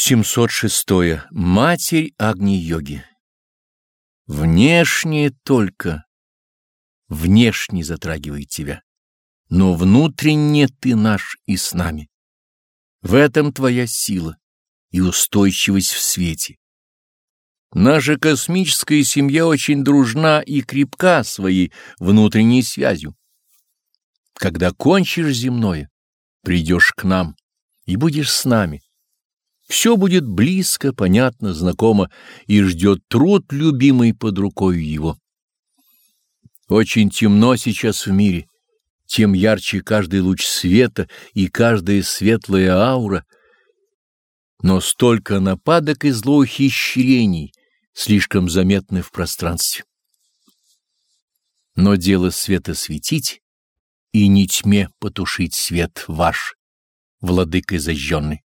706. Матерь Агни-йоги. Внешнее только, внешне затрагивает тебя, но внутренне ты наш и с нами. В этом твоя сила и устойчивость в свете. Наша космическая семья очень дружна и крепка своей внутренней связью. Когда кончишь земное, придешь к нам и будешь с нами все будет близко, понятно, знакомо, и ждет труд любимый под рукой его. Очень темно сейчас в мире, тем ярче каждый луч света и каждая светлая аура, но столько нападок и злоухищрений слишком заметны в пространстве. Но дело света светить и не тьме потушить свет ваш, владыкой зажженный.